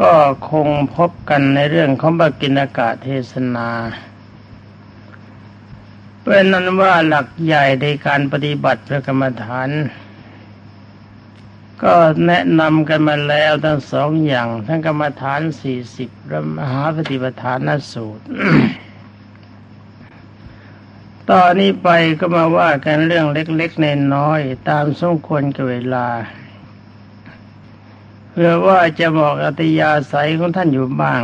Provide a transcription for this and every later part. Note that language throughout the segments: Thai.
ก็คงพบกันในเรื่องของบกินากาเทศนาเป็นนั้นว่าหลักใหญ่ในการปฏิบัติพระกรรมฐาน ก็แนะนำกันมาแล้วทั้งสองอย่าง ทั้งกรรมฐานสี่สิบพระมหาปฏิปทานสูตร ตอนนี้ไปก็มาว่ากันเรื่องเล็กๆในน้อยตามสมควรกับเวลา พื่อว่าจะบอกอัตยาศัยของท่านอยู่บ้าง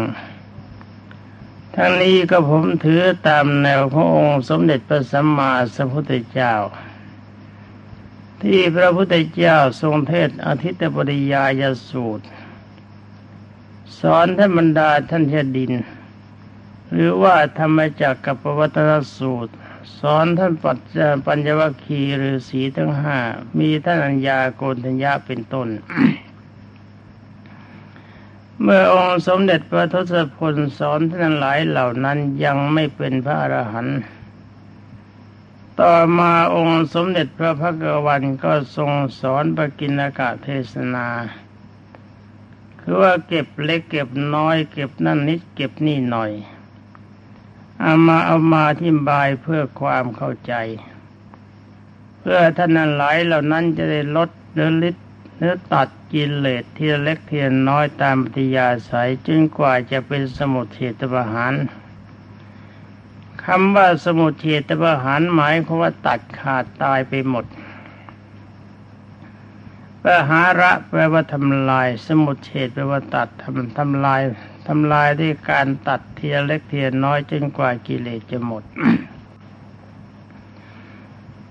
ทั้งนี้ก็ผมถือตามแนวขององค์สมเด็จพระสัมมาสัมพุทธเจ้า ที่พระพุทธเจ้าทรงเทศอาทิตปริยายสูตร สอนท่านบรรดาท่านเทดิน หรือว่าธรรมจักกับปวัตนสูตร สอนท่านปัจจปัญญวัคคีหรือสีทั้งห้ามีท่านอัญญาโกณทัญญาเป็นต้น เมื่อองค์สมเด็จพระทศพลสอนท่านหลายเหล่านั้นยังไม่เป็นพระอรหันต์ต่อมาองค์สมเด็จพระพักวันก็ทรงสอนปกินากาเทศนา คือว่าเก็บเล็กเก็บน้อย เก็บนั่นนิดเก็บนี่หน่อย เอามาเอามาที่บายเพื่อความเข้าใจ เพื่อท่านนั้นหลายเหล่านั้นจะได้ลดเนื้อลิดเนื้อตัด กิเลสทีเล็กเทียนน้อยตามปฏิยาสายจนกว่าจะเป็นสมุทเฉตประหารคำว่าสมุทเฉตประหารหมายความว่าตัดขาดตายไปหมดประหาระแปลว่าทำลาย สมุทเฉตแปลว่าตัดทำทำลายทำลายด้วยการตัดเทียเล็กเทียน้อยจนกว่ากิเลสจะหมด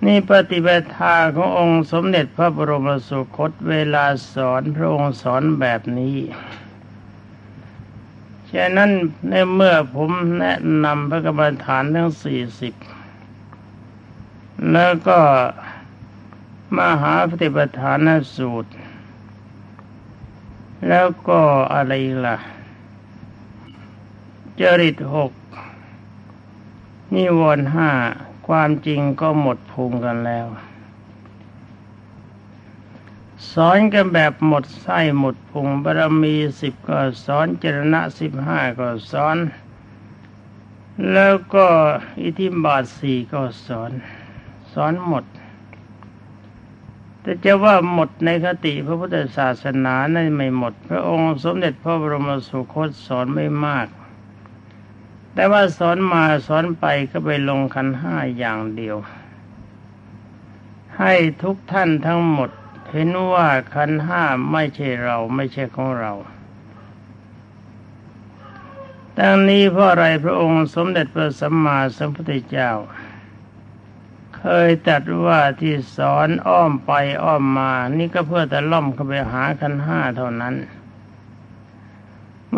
นี่ปฏิบัติาขององค์สมเด็จพระบรมสุคตเวลาสอนพระองค์สอนแบบนี้ฉะนั้นในเมื่อผมแนะนำพระกรรมฐานทั้งสี่สิบแล้วก็มหาปฏิปทานสูตร แล้วก็อะไรล่ะ จริตหกนิวรณ์ห้า ความจริงก็หมดพุงกันแล้ว สอนกันแบบหมดไส้หมดพุงบารมีสิบก็สอนเจรณะสิบห้าก็สอน แล้วก็อิทิบาทสี่ก็สอน สอนหมด แต่จะว่าหมดในคติพระพุทธศาสนานั้นไม่หมด พระองค์สมเด็จพระบรมสุคตสอนไม่มาก แต่ว่าสอนมาสอนไปก็ไปลงคันห้าอย่างเดียว ให้ทุกท่านทั้งหมดเห็นว่าคันห้าไม่ใช่เราไม่ใช่ของเราดังนี้เพราะอะไรพระองค์สมเด็จพระสัมมาสัมพุทธเจ้า เคยตัดว่าที่สอนอ้อมไปอ้อมมา นี่ก็เพื่อแต่ล่อมเข้าไปหาคันห้าเท่านั้น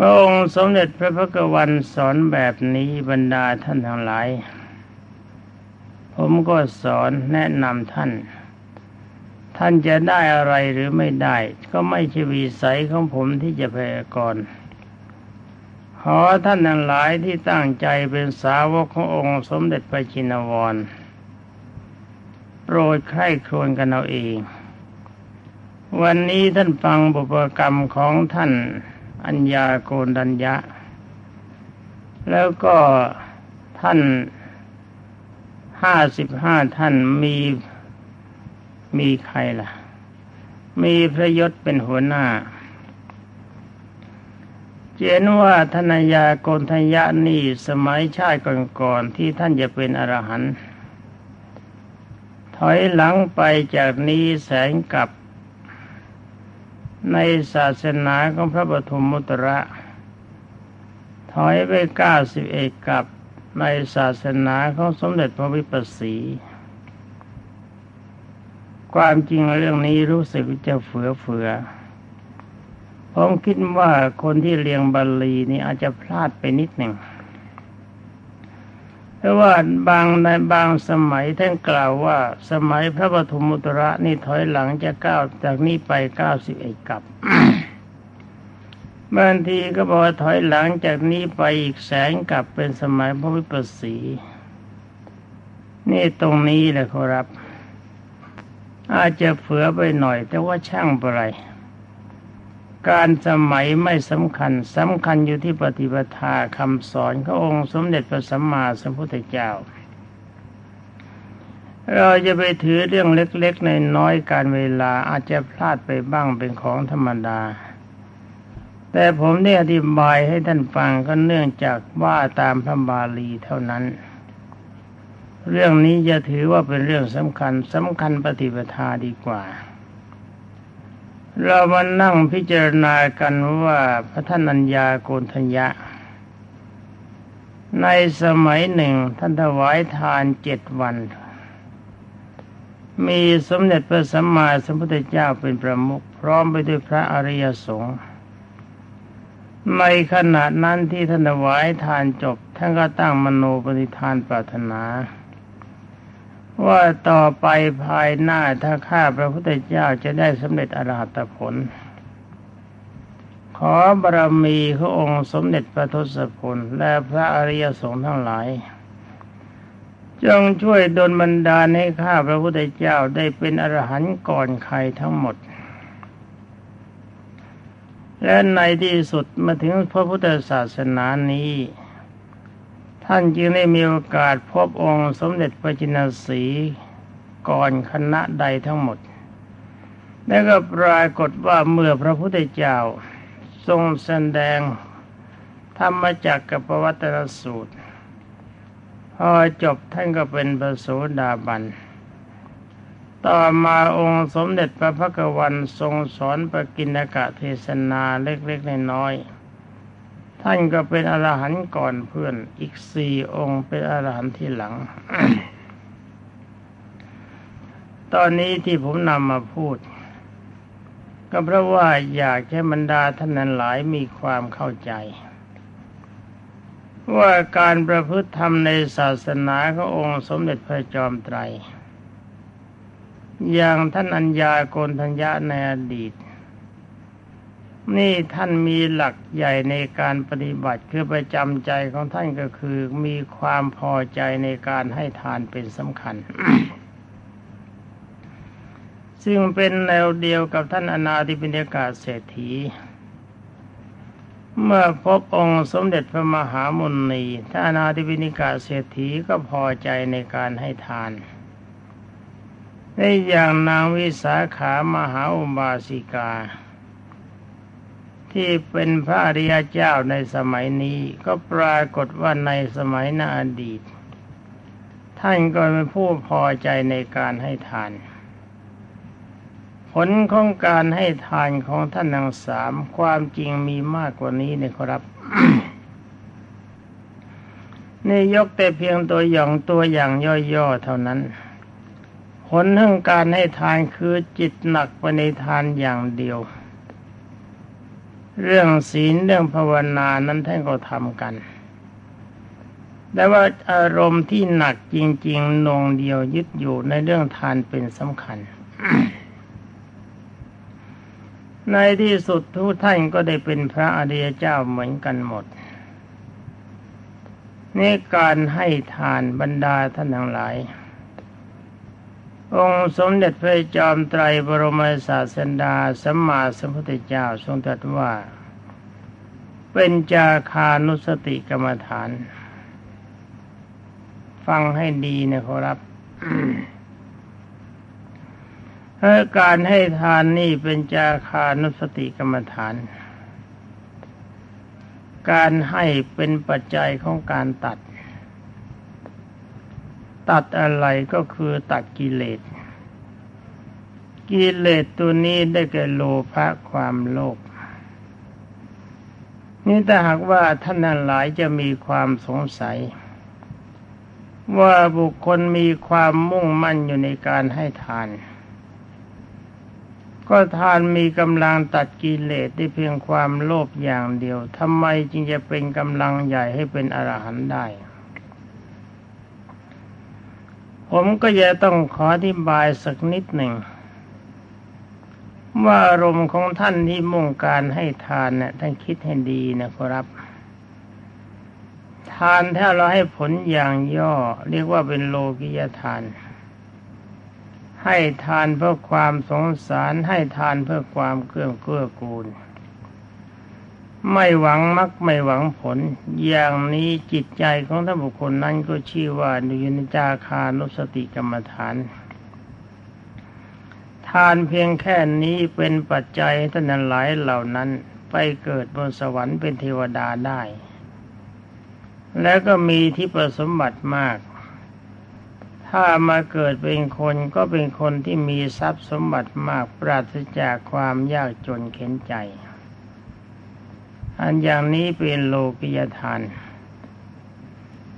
พระองค์สมเด็จพระพุทธวันสอนแบบนี้บรรดาท่านทั้งหลาย ผมก็สอนแนะนำท่าน ท่านจะได้อะไรหรือไม่ได้ ก็ไม่ใช่วิสัยของผมที่จะพยากรณ์ขอท่านทั้งหลายที่ตั้งใจเป็นสาวกขององค์สมเด็จพระจินวร โปรดใคร่ครวญกันเอาเอง วันนี้ท่านฟังบุพกรรมของท่าน อัญญาโกนดัญญะ แล้วก็ท่านห้าสิบห้าท่านมีมีใครล่ะ มีพระยศเป็นหัวหน้าเจนว่าธนยาโกนทยะนี่สมัยชาติก่อนๆที่ท่านจะเป็นอรหันต์ถอยหลังไปจากนี้แสงกับ ในศาสนาของพระปฐมมุตระ ถอยไปเก้าสิบเอกกับในศาสนาของสมเด็จพระวิปัสสี ความจริงเรื่องนี้รู้สึกจะเฟือเฟือผมคิดว่าคนที่เรียงบาลีนี่อาจจะพลาดไปนิดหนึ่ง ราะว่าบางในบางสมัยท่านกล่าวว่า สมัยพระปฐมมุตระนี่ถอยหลังจะก้าวจากนี้ไปเก้าสิบเอ็ดกับ บางทีก็บอกว่าถอยหลังจากนี้ไปอีกแสงกับเป็นสมัยพระวิปัสสี นี่ตรงนี้แหละครับ อาจจะเฟือไปหน่อย แต่ว่าช่างอะไร การสมัยไม่สำคัญสำคัญอยู่ที่ปฏิปทาคำสอนขององค์สมเด็จพระสัมมาสัมพุทธเจ้า เราจะไปถือเรื่องเล็กๆในน้อยการเวลาอาจจะพลาดไปบ้างเป็นของธรรมดา แต่ผมได้อธิบายให้ท่านฟังก็เนื่องจากว่าตามพระบาลีเท่านั้น เรื่องนี้จะถือว่าเป็นเรื่องสำคัญสำคัญปฏิปทาดีกว่า เรามานั่งพิจารณากันว่าพระท่านัญญาโกณทัญญะ ในสมัยหนึ่งท่านถวายทานเจ็ดวัน มีสมเด็จพระสัมมาสัมพุทธเจ้าเป็นประมุขพร้อมไปด้วยพระอริยสงฆ์ในขณะนั้นที่ท่านถวายทานจบ ท่านก็ตั้งมโนปฏิทานปรารถนา ว่าต่อไปภายหน้าถ้าข้าพระพุทธเจ้าจะได้สำเร็จอรหัตผล ขอบารมีขององค์สมเด็จพระทศพลและพระอริยสงฆ์ทั้งหลาย จงช่วยดลบันดาลให้ข้าพระพุทธเจ้าได้เป็นอรหันต์ก่อนใครทั้งหมด และในที่สุดมาถึงพระพุทธศาสนานี้ ท่านจึงได้มีโอกาสพบองค์สมเด็จพระจินสีก่อนคณะใดทั้งหมด แล้วก็ปรากฏว่าเมื่อพระพุทธเจ้าทรงแสดงธรรมจักกับปวัตรสูตร พอจบท่านก็เป็นพระโสดาบัน ต่อมาองค์สมเด็จพระพักวันทรงสอนปกินกะเทศนาเล็กๆน้อยๆ ท่านก็เป็นอรหันต์ก่อนเพื่อนอีกสี่องค์เป็นอรหันต์ที่หลัง ตอนนี้ที่ผมนำมาพูด ก็เพราะว่าอยากให้บรรดาท่านนั้นหลายมีความเข้าใจ ว่าการประพฤติธรรมในศาสนาขององค์สมเด็จพระจอมไตร อย่างท่านอัญญาโกนทัญญาในอดีต นี่ท่านมีหลักใหญ่ในการปฏิบัติคือประจำใจของท่านก็คือ มีความพอใจในการให้ทานเป็นสำคัญ ซึ่งเป็นแนวเดียวกับท่านอนาธิปิฎกาเศรษฐี เมื่อพบองค์สมเด็จพระมหามุนีท่านอนาธิปิฎกาเศรษฐีก็พอใจในการให้ทานในอย่างนางวิสาขามหาอุบาสิกา ที่เป็นพระอริยเจ้าในสมัยนี้ก็ปรากฏว่าในสมัยนาอดีต ท่านก็เป็นผู้พอใจในการให้ทาน ผลของการให้ทานของท่านทั้งสามความจริงมีมากกว่านี้นะครับนี่ยกแต่เพียงตัวอย่างตัวอย่างย่อๆเท่านั้น ผลของการให้ทานคือจิตหนักไปในทานอย่างเดียว เรื่องศีลเรื่องภาวนานั้นท่านก็ทำกัน แต่ว่าอารมณ์ที่หนักจริงๆนงเดียวยึดอยู่ในเรื่องทานเป็นสำคัญ ในที่สุดทุกท่านก็ได้เป็นพระอริยเจ้าเหมือนกันหมดนี่การให้ทานบรรดาท่านทั้งหลาย องค์สมเด็จพระจอมไตรบรมศาสดาสัมมาสัมพุทธเจ้าทรงตรัสว่า เป็นจาคานุสติกรรมฐาน ฟังให้ดีนะครับเอการให้ทานนี่เป็นจาคานุสติกรรมฐาน การให้เป็นปัจจัยของการตัด ตัดอะไรก็คือตัดกิเลส กิเลสตัวนี้ได้แก่โลภะความโลภนี่ถ้าหากว่าท่านนั้นหลายจะมีความสงสัย ว่าบุคคลมีความมุ่งมั่นอยู่ในการให้ทาน ก็ทานมีกำลังตัดกิเลสได้เพียงความโลภอย่างเดียวทำไมจึงจะเป็นกำลังใหญ่ให้เป็นอรหันต์ได้ ผมก็จะต้องขออธิบายสักนิดหนึ่ง ว่าอารมณ์ของท่านที่มุ่งการให้ทานเนี่ยท่านคิดให้ดีนะครับ ทานถ้าเราให้ผลอย่างย่อ เรียกว่าเป็นโลกิยทาน ให้ทานเพื่อความสงสารให้ทานเพื่อความเกื้อเกื้อกูล ไม่หวังมักไม่หวังผล อย่างนี้จิตใจของท่านบุคคลนั้นก็ชื่อว่าอยู่ในจาคานุสติกรรมฐาน ทานเพียงแค่นี้เป็นปัจจัยท่านหลายเหล่านั้นไปเกิดบนสวรรค์เป็นเทวดาได้ แล้วก็มีที่ประสมบัติมาก ถ้ามาเกิดเป็นคนก็เป็นคนที่มีทรัพย์สมบัติมากปราศจากความยากจนเข็นใจ อันอย่างนี้เป็นโลกิยทาน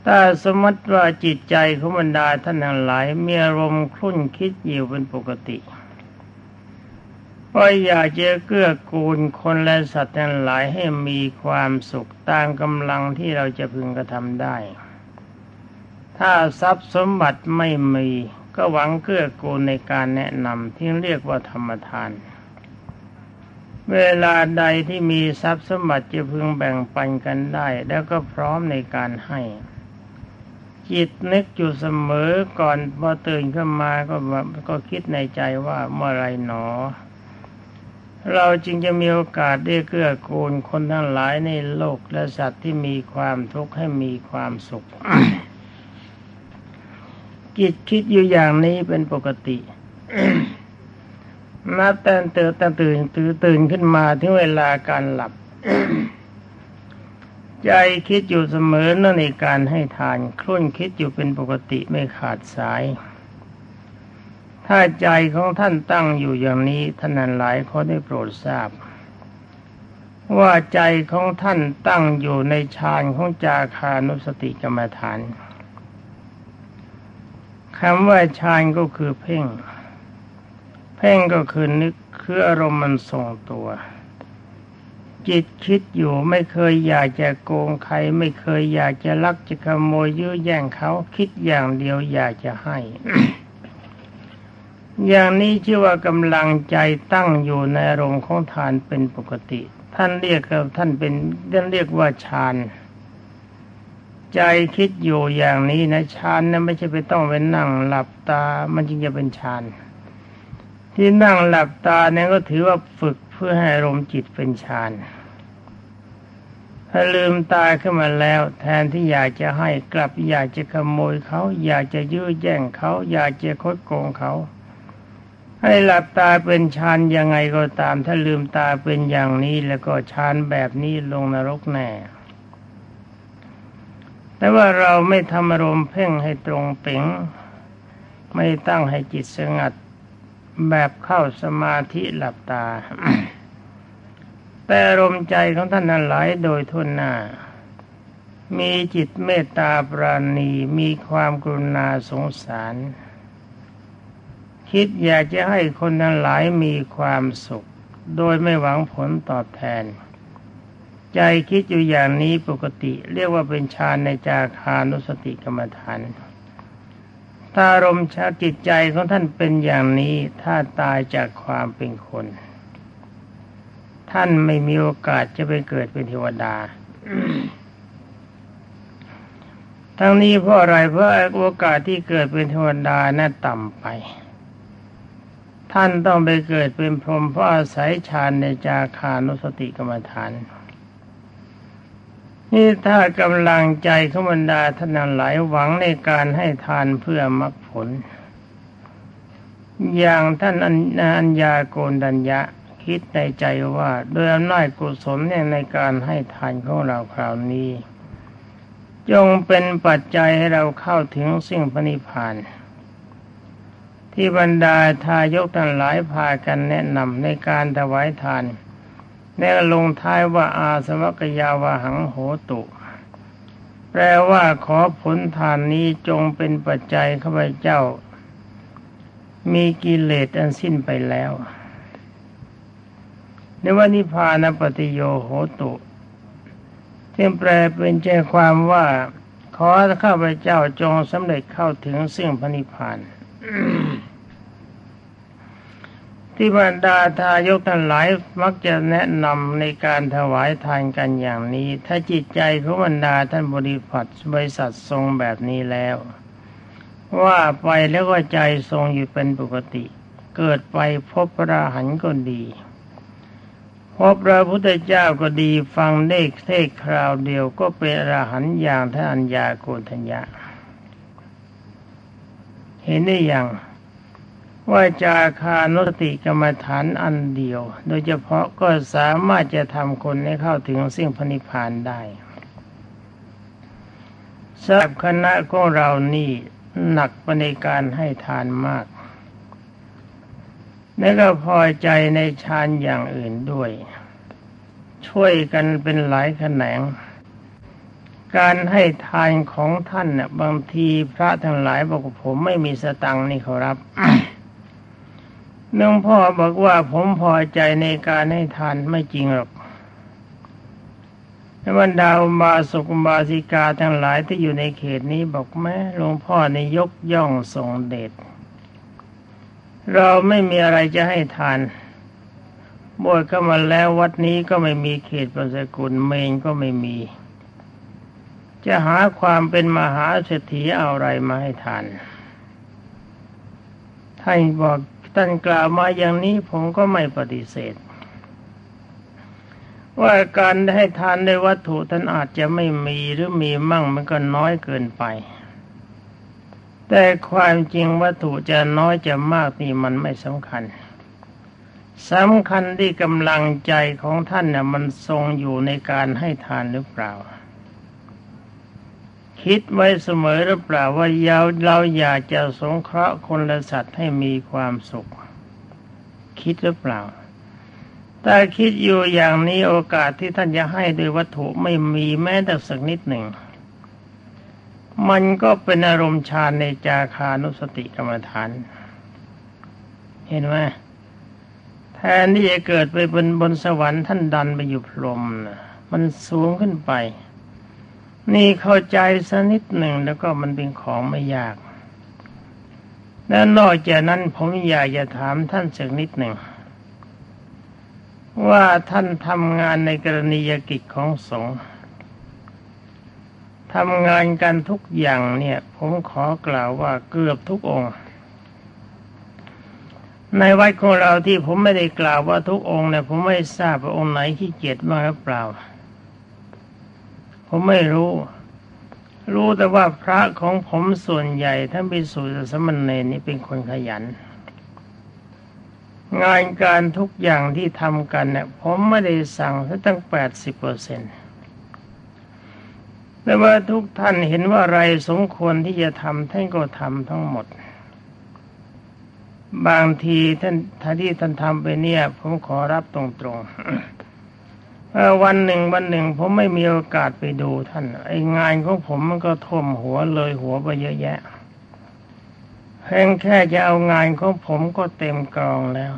ถ้าสมมติว่าจิตใจของบรรดาท่านทั้งหลายมีอารมณ์คลุ่นคิดอยู่เป็นปกติว่าอยากจะเกื้อกูลคนและสัตว์ทั้งหลายให้มีความสุขตามกำลังที่เราจะพึงกระทำได้ ถ้าทรัพย์สมบัติไม่มีก็หวังเกื้อกูลในการแนะนำที่เรียกว่าธรรมทาน เวลาใดที่มีทรัพย์สมบัติจะพึงแบ่งปันกันได้ แล้วก็พร้อมในการให้ จิตนึกอยู่เสมอก่อนพอตื่นขึ้นมาก็ก็คิดในใจว่าเมื่อไรหนอ เราจึงจะมีโอกาสได้เกื้อกูลคนทั้งหลายในโลกและสัตว์ที่มีความทุกข์ให้มีความสุข จิตคิดอยู่อย่างนี้เป็นปกติ นับแต่ตื่นแต่ตื่นตื่นตื่นขึ้นมาถึงเวลาการหลับ ใจคิดอยู่เสมอนั่นในการให้ทานคลุ่นคิดอยู่เป็นปกติไม่ขาดสาย ถ้าใจของท่านตั้งอยู่อย่างนี้ท่านนั้นหลายเขาได้โปรดทราบ ว่าใจของท่านตั้งอยู่ในฌานของจาคานุสติกรรมฐานคำว่าฌานก็คือเพ่ง เพ่งก็คือนึกคืออารมณ์มันทรงตัว จิตคิดอยู่ไม่เคยอยากจะโกงใคร ไม่เคยอยากจะลักจะขโมยยื้อแย่งเขาคิดอย่างเดียวอยากจะให้ อย่างนี้ชื่อว่ากำลังใจตั้งอยู่ในอารมณ์ของทานเป็นปกติ ท่านเรียกท่านเป็นท่านเรียกว่าฌานใจคิดอยู่อย่างนี้นะฌานนะไม่ใช่ไปต้องไปนั่งหลับตา มันจึงจะเป็นฌาน ที่นั่งหลับตาเนี่ยก็ถือว่าฝึกเพื่อให้ลมจิตเป็นฌานถ้าลืมตาขึ้นมาแล้ว แทนที่อยากจะให้กลับอยากจะขโมยเขาอยากจะยื้อแย่งเขาอยากจะคดโกงเขา ให้หลับตาเป็นฌานยังไงก็ตาม ถ้าลืมตาเป็นอย่างนี้แล้วก็ฌานแบบนี้ลงนรกแน่แต่ว่าเราไม่ทำอารมณ์เพ่งให้ตรงเป๋งไม่ตั้งให้จิตสงัด แบบเข้าสมาธิหลับตา แต่ลมใจของท่านนั้นไหลโดยทุนหน้า มีจิตเมตตาปราณีมีความกรุณาสงสาร คิดอยากจะให้คนนั้นหลายมีความสุข โดยไม่หวังผลตอบแทน ใจคิดอยู่อย่างนี้ปกติ เรียกว่าเป็นฌานในจาคานุสติกรรมฐาน ถ้าอารมณ์ชาจิตใจของท่านเป็นอย่างนี้ ถ้าตายจากความเป็นคน ท่านไม่มีโอกาสจะไปเกิดเป็นเทวดา ทั้งนี้เพราะอะไรเพราะโอกาสที่เกิดเป็นเทวดาน่าต่ำไป ท่านต้องไปเกิดเป็นพรหมเพราะอาศัยฌานในจาคานุสติกรรมฐาน นี่ถ้ากำลังใจขบรรดาท่านหลายหวังในการให้ทานเพื่อมรรคผล อย่างท่านอัญญาโกนดัญญะคิดในใจว่าโดยอำนาจกุศลในการให้ทานของเราคราวนี้ จงเป็นปัจจัยให้เราเข้าถึงสิ่งพระนิพพาน ที่บรรดาทายกทั้งหลายพากันแนะนำในการถวายทาน แล้วลงท้ายว่าอาสวัคยาวหังโหตุ แปลว่าขอผลทานนี้จงเป็นปัจจัยข้าพเจ้า มีกิเลสอันสิ้นไปแล้วในว่านิพานปฏิโยโหตุที่แปลเป็นใจความว่า ขอข้าพเจ้าจงสำเร็จเข้าถึงสิ่งพระนิพพาน ที่บรรดาทายกทั้งหลายมักจะแนะนำในการถวายทานกันอย่างนี้ ถ้าจิตใจของบรรดาท่านบริพัตบริษัททรงแบบนี้แล้ว ว่าไปแล้วก็ใจทรงอยู่เป็นปกติ เกิดไปพบพระหันก็ดีพบพระพุทธเจ้าก็ดีฟังได้เทศคราวเดียวก็เป็นอรหันอย่างท่านญาโกณทัญญาเห็นได้อย่าง ว่าจาคานุสติกรรมฐานอันเดียว โดยเฉพาะก็สามารถจะทำคนให้เข้าถึงสิ่งพนิพานได้สำหรับคณะของเรานี่หนักปในการให้ทานมาก และก็พอใจในฌานอย่างอื่นด้วย ช่วยกันเป็นหลายแขนง การให้ทานของท่านน่ะบางทีพระทั้งหลายบอกผมไม่มีสตังค์นี่เขอรับ หลวงพ่อบอกว่าผมพอใจในการให้ทานไม่จริงหรอกบรรดาบาสุกบาสิกาทั้งหลายที่อยู่ในเขตนี้บอกแม่หลวงพ่อในยกย่องทรงเดชเราไม่มีอะไรจะให้ทานบวชก็มาแล้ววัดนี้ก็ไม่มีเขตประสกุลเมงก็ไม่มี จะหาความเป็นมหาเศรษฐีเอาอะไรมาให้ทานท่านบอก ท่านกล่าวมาอย่างนี้ผมก็ไม่ปฏิเสธ ว่าการให้ทานในวัตถุท่านอาจจะไม่มีหรือมีมั่งมันก็น้อยเกินไป แต่ความจริงวัตถุจะน้อยจะมากนี่มันไม่สำคัญสำคัญที่กำลังใจของท่านเนี่ยมันทรงอยู่ในการให้ทานหรือเปล่า คิดไว้เสมอหรือเปล่าว่าเราเราอยากจะสงเคราะห์คนและสัตว์ให้มีความสุข คิดหรือเปล่า ถ้าคิดอยู่อย่างนี้โอกาสที่ท่านจะให้โดยวัตถุไม่มีแม้แต่สักนิดหนึ่ง มันก็เป็นอารมณ์ฌานในจาคานุสติกรรมฐาน เห็นไหมแทนที่จะเกิดไปบนบนสวรรค์ท่านดันไปอยู่พรมนะมันสูงขึ้นไป นี่เข้าใจสักนิดหนึ่งแล้วก็มันเป็นของไม่ยากและนอกจากนั้นผมอยากจะถามท่านสักนิดหนึ่ง ว่าท่านทำงานในกรณียกิจของสงฆ์ทำงานกันทุกอย่างเนี่ย ผมขอกล่าวว่าเกือบทุกองค์ ในวัดของเราที่ผมไม่ได้กล่าวว่าทุกองค์เนี่ยผมไม่ทราบว่าองค์ไหนขี้เกียจมากหรือเปล่า ผมไม่รู้ รู้แต่ว่าพระของผมส่วนใหญ่ท่านเป็นสุสมณเณรนี่เป็นคนขยัน งานการทุกอย่างที่ทำกันเนี่ยผมไม่ได้สั่งตั้งแปดสิบเปอร์เซ็นต์แต่ว่าทุกท่านเห็นว่าอะไรสมควรที่จะทำท่านก็ทำทั้งหมด บางทีท่านท่านที่ท่านทำไปเนี่ย ผมขอรับตรงๆ วันหนึ่งวันหนึ่งผมไม่มีโอกาสไปดูท่าน ไองานของผมมันก็ท่วมหัวเลยหัวไปเยอะแยะเพียงแค่จะเอางานของผมก็เต็มกรองแล้ว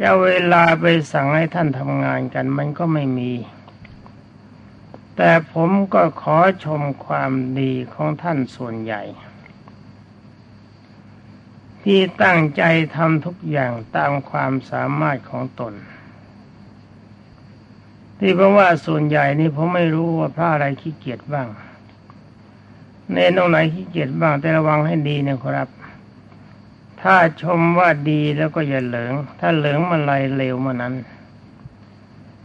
จะเวลาไปสั่งให้ท่านทำงานกันมันก็ไม่มี แต่ผมก็ขอชมความดีของท่านส่วนใหญ่ ที่ตั้งใจทำทุกอย่างตามความสามารถของตน ที่เพราะว่าส่วนใหญ่นี่ผมไม่รู้ว่าพระอะไรขี้เกียจบ้างในตรงไหนขี้เกียจบ้างแต่ระวังให้ดีนะครับ ถ้าชมว่าดีแล้วก็อย่าเหลิงถ้าเหลิงมันไรเร็วมานั้น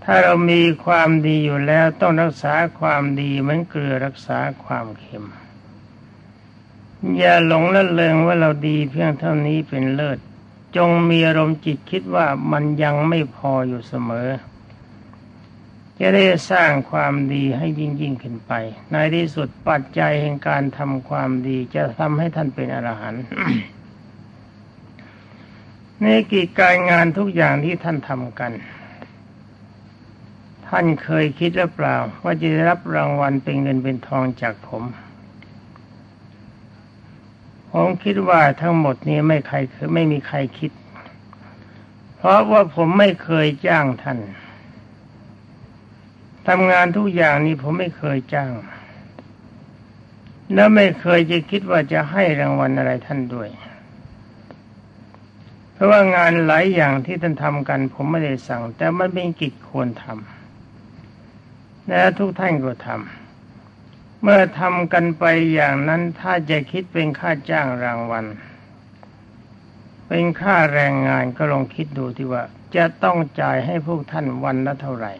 ถ้าเรามีความดีอยู่แล้วต้องรักษาความดีเหมือนเกลือรักษาความเค็ม อย่าหลงละเลงว่าเราดีเพียงเท่านี้เป็นเลิศจงมีอารมณ์จิตคิดว่ามันยังไม่พออยู่เสมอ จะได้สร้างความดีให้ยิ่งยิ่งขึ้นไป ในที่สุดปัจจัยแห่งการทำความดีจะทำให้ท่านเป็นอรหันต์ในกิจการงานทุกอย่างที่ท่านทำกัน ท่านเคยคิดหรือเปล่า ว่าจะได้รับรางวัลเป็นเงินเป็นทองจากผมผมคิดว่าทั้งหมดนี้ไม่ใครคือไม่มีใครคิด เพราะว่าผมไม่เคยจ้างท่าน ทำงานทุกอย่างนี้ผมไม่เคยจ้าง แล้วไม่เคยจะคิดว่าจะให้รางวัลอะไรท่านด้วย เพราะว่างานหลายอย่างที่ท่านทำกัน ผมไม่ได้สั่ง แต่มันเป็นกิจควรทำและทุกท่านก็ทำเมื่อทำกันไปอย่างนั้นถ้าจะคิดเป็นค่าจ้างรางวัล เป็นค่าแรงงานก็ลองคิดดูที่ว่า จะต้องจ่ายให้พวกท่านวันละเท่าไหร่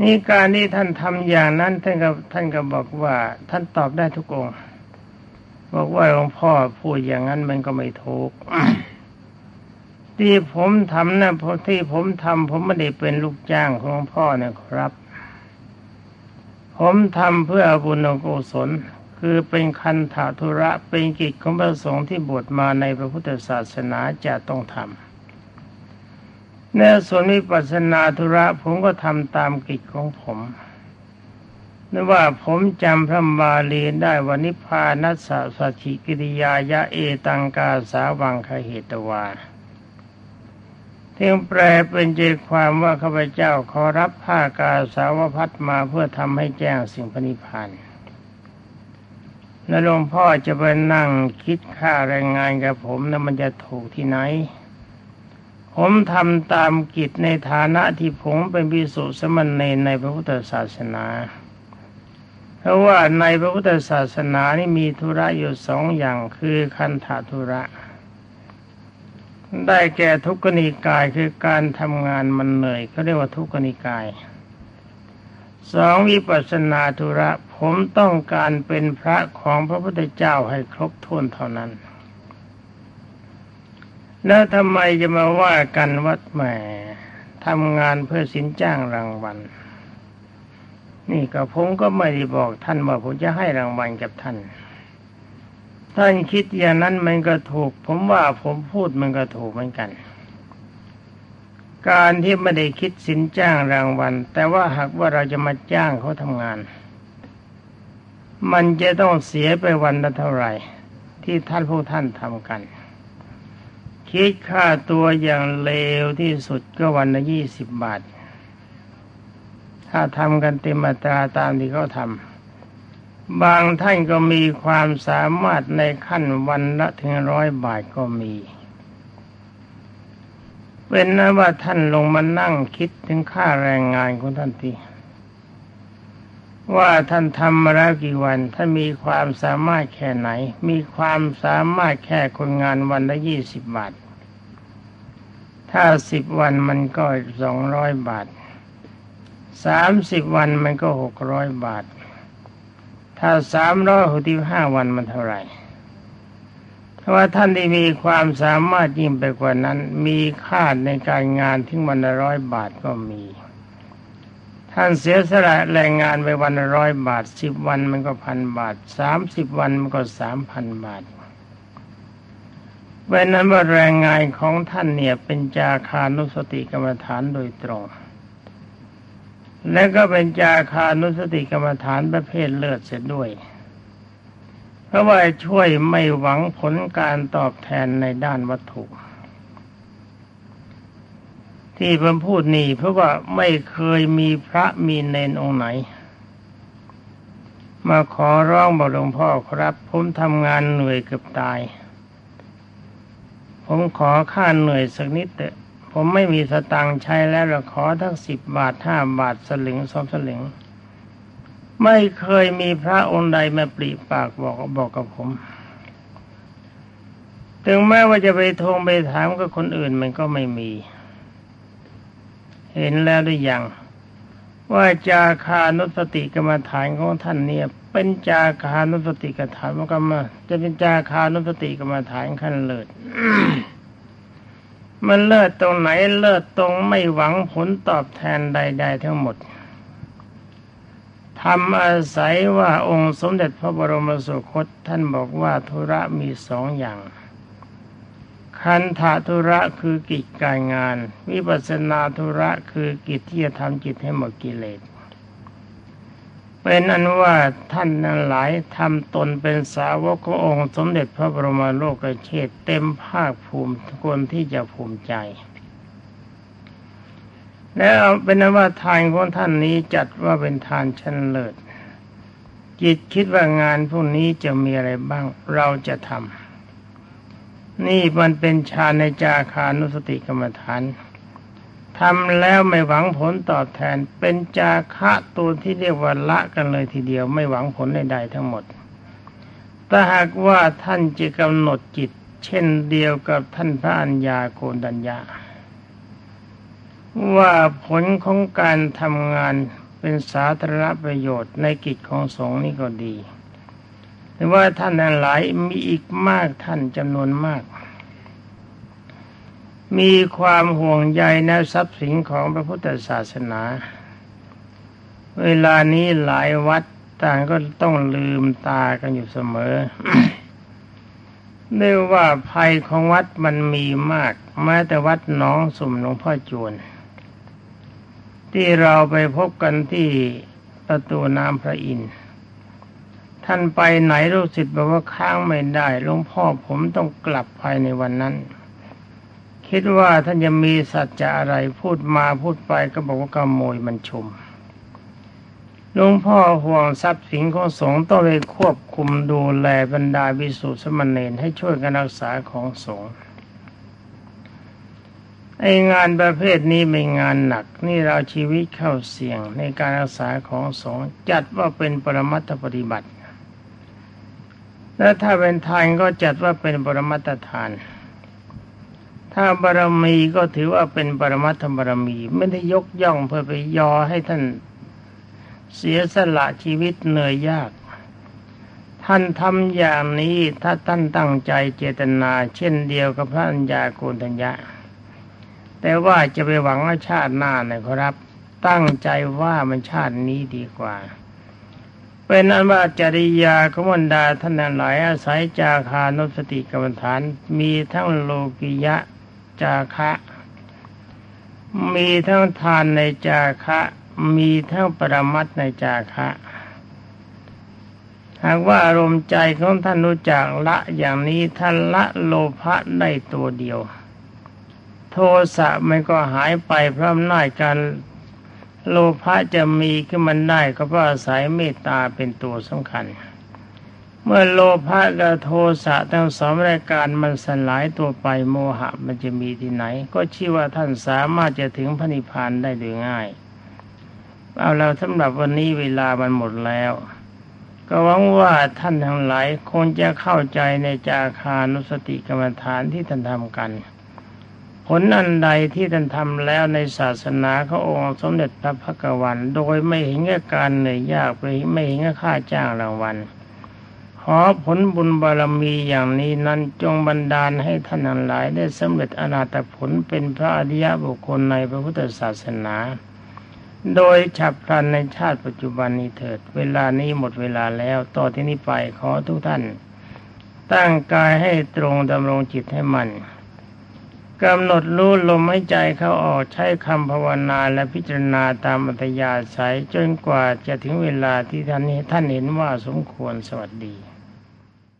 นี่การที่ท่านทำอย่างนั้นท่านก็ท่านก็บอกว่า ท่านตอบได้ทุกองบอกว่าหลวงพ่อพูดอย่างนั้นมันก็ไม่ถูกที่ผมทำนะที่ผมทำผมไม่ได้เป็นลูกจ้างของพ่อนะครับ ผมทำเพื่อบุญกุศลคือเป็นคันถาธุระเป็นกิจของพระสงฆ์ที่บวชมาในพระพุทธศาสนาจะต้องทำ ในส่วนวิปัสสนาธุระผมก็ทำตามกิจของผมนึกว่าผมจำพระบาลีได้ว่านิพพานัสสะสัจิกิริยายะเอตังกาสาวังคเหตวาที่แปลเป็นใจความว่าข้าพเจ้าขอรับผ้ากาสาวพัดมาเพื่อทำให้แจ้งสิ่งพนิพานแล้วหลวงพ่อจะไปนั่งคิดค่าแรงงานกับผมนะมันจะถูกที่ไหน ผมทำตามกิจในฐานะที่ผมเป็นพิสุสมณเณรในพระพุทธศาสนา เพราะว่าในพระพุทธศาสนานี่มีธุระอยู่สองอย่างคือคันธธุระ ได้แก่ทุกขณิกายคือการทำงานมันเหนื่อยเขาเรียกว่าทุกขณิกายสองวิปัสนาธุระผมต้องการเป็นพระของพระพุทธเจ้าให้ครบถ้วนเท่านั้น แล้วทำไมจะมาว่ากันวัดแหมทำงานเพื่อสินจ้างรางวัล นี่ก็ผมก็ไม่ได้บอกท่านว่าผมจะให้รางวัลกับท่าน ท่านคิดอย่างนั้นมันก็ถูก ผมว่าผมพูดมันก็ถูกเหมือนกัน การที่ไม่ได้คิดสินจ้างรางวัล แต่ว่าหากว่าเราจะมาจ้างเขาทำงาน มันจะต้องเสียไปวันละเท่าไหร่ ที่ท่านพวกท่านทำกัน คิดค่าตัวอย่างเลวที่สุดก็วันละยี่สิบบาท ถ้าทำกันเต็มมาตราตามที่เขาทำบางท่านก็มีความสามารถในขั้นวันละถึงร้อยบาทก็มีเป็นนะว่าท่านลงมานั่งคิดถึงค่าแรงงานของท่านทีว่าท่านทำมาแล้วกี่วัน ท่านมีความสามารถแค่ไหน มีความสามารถแค่คนงานวันละยี่สิบบาท ถ้าสิบวันมันก็สองร้อยบาทสามสิบวันมันก็หกร้อยบาท ถ้าสามร้อยหกสิบห้าวันมันเท่าไหร่ถ้าว่าท่านที่มีความสามารถยิ่งไปกว่านั้น มีค่าในการงานถึงวันละร้อยบาทก็มี ท่านเสียสละแรงงานไปวันละร้อยบาทสิบวันมันก็พันบาทสามสิบวันมันก็สามพันบาท เว้นนั้นว่าแรงงานของท่านเนี่ยเป็นจาคานุสติกรรมฐานโดยตรง และก็เป็นจาคานุสติกรรมฐานประเภทเลิศเสร็จด้วย เพราะว่าช่วยไม่หวังผลการตอบแทนในด้านวัตถุ ที่ผมพูดนี่เพราะว่าไม่เคยมีพระมีเนนองค์ไหนมาขอร้องบอกหลวงพ่อครับ ผมทำงานเหนื่อยเกือบตาย ผมขอค่าเหนื่อยสักนิดเถอะผมไม่มีสตังค์ใช้แล้วเราขอทั้งสิบบาทห้าบาทสลึงสองสลึง ไม่เคยมีพระองค์ใดมาปรีปากบอกบอกกับผม ถึงแม้ว่าจะไปทวงไปถามกับคนอื่นมันก็ไม่มี เห็นแล้วหรือยัง ว่าจาคานุสติกรรมฐานของท่านเนี่ย เป็นจาคานุสติกรรมฐานมันก็มาจะเป็นจาคานุสติกรรมฐานขั้นเลิศมันเลิศตรงไหนเลิศตรงไม่หวังผลตอบแทนใด ๆ ทั้งหมดทำอาศัยว่าองค์สมเด็จพระบรมสุคตท่านบอกว่าธุระมีสองอย่าง คันธาธุระคือกิจการงาน วิปัสนาธุระคือกิจที่จะทำจิตให้หมดกิเลสเป็นอันว่าท่านนั้นหลายทำตนเป็นสาวกขององค์สมเด็จพระบรมโลกเชษเต็มภาคภูมิคนที่จะภูมิใจ แล้วเป็นอนว่าทานของท่านนี้จัดว่าเป็นทานชั้นเลิศจิตคิดว่างานพวกนี้จะมีอะไรบ้างเราจะทำ นี่มันเป็นฌานในจาคานุสติกรรมฐานทำแล้วไม่หวังผลตอบแทน เป็นจาคะตัวที่เรียกว่าละกันเลยทีเดียว ไม่หวังผลใดๆทั้งหมดถ้าหากว่าท่านจะกำหนดจิต เช่นเดียวกับท่านพระัญญาโกนดัญญา ว่าผลของการทำงานเป็นสาธารณประโยชน์ในกิจของสงฆ์นี่ก็ดี แต่ว่าท่านทั้งหลายมีอีกมากท่านจำนวนมาก มีความห่วงใยในทรัพย์สินของพระพุทธศาสนา เวลานี้หลายวัดต่างก็ต้องลืมตากันอยู่เสมอเนื่องว่าภัยของวัดมันมีมากแม้แต่วัดน้องสุ่มหลวงพ่อจวน ที่เราไปพบกันที่ประตูน้ำพระอินทร์ ท่านไปไหนรู้สึกบอกว่าค้างไม่ได้หลวงพ่อผมต้องกลับภายในวันนั้น คิดว่าท่านจะมีสัจจะอะไรพูดมาพูดไปก็บอกว่าขโมยมันชุมหลวงพ่อห่วงทรัพย์สินของสงฆ์ต้องไปควบคุมดูแลบรรดาวิสุทธิสมณเณรให้ช่วยกันรักษาของสงฆ์ไองานประเภทนี้เป็นงานหนักนี่เราชีวิตเข้าเสี่ยงในการรักษาของสงฆ์จัดว่าเป็นปรมัตถปฏิบัติ และถ้าเป็นทานก็จัดว่าเป็นปรมัตถทาน ถ้าบารมีก็ถือว่าเป็นปรมัตถบารมี ไม่ได้ยกย่องเพื่อไปยอให้ท่านเสียสละชีวิตเหนื่อยยาก ท่านทำอย่างนี้ถ้าท่านตั้งใจเจตนาเช่นเดียวกับพระัญญาโกณทัญญาแต่ว่าจะไปหวังว่าชาติหน้านะครับ ตั้งใจว่ามันชาตินี้ดีกว่า เป็นอันว่าจริยาขมันดาท่านหลายอาศัยจาคานุสติกรรมฐาน มีทั้งโลกิยะจาคะ มีทั้งทานในจาคะ มีทั้งปรมัตในจาคะหากว่าอารมณ์ใจของท่านรู้จักละอย่างนี้ท่านละโลภะได้ตัวเดียว โทสะมันก็หายไปพราะอำนาการ โลภะจะมีขึ้นมันได้ก็เพราะอาศัยเมตตาเป็นตัวสำคัญ เมื่อโลภะกับโทสะทั้งสองรายการมันสลายตัวไปโมหะมันจะมีที่ไหน ก็ชื่อว่าท่านสามารถจะถึงพระนิพพานได้โดยง่าย เอาแล้วสำหรับวันนี้เวลามันหมดแล้ว ก็หวังว่าท่านทั้งหลายคงจะเข้าใจในจาคานุสติกรรมฐานที่ท่านทำกัน ผลอันใดที่ท่านทำแล้วในศาสนาเขององค์สมเด็จพระพักวัน โดยไม่เห็นแก่การเหนื่อยยากไปไม่เห็นแก่ค่าจ้างรางวัลขอผลบุญบารมีอย่างนี้นั้นจงบันดาลให้ท่านทั้งหลายได้สำเร็จอนาตผลเป็นพระอริยบุคคลในพระพุทธศาสนา โดยฉับพลันในชาติปัจจุบันนี้เถิด เวลานี้หมดเวลาแล้วต่อที่นี้ไปขอทุกท่าน ตั้งกายให้ตรงดำรงจิตให้มัน กำหนดรู้ลมหายใจเข้าออกใช้คำภาวนาและพิจารณาตามอัตยาศัยจนกว่าจะถึงเวลาที่ท่านท่านเห็นว่าสมควรสวัสดี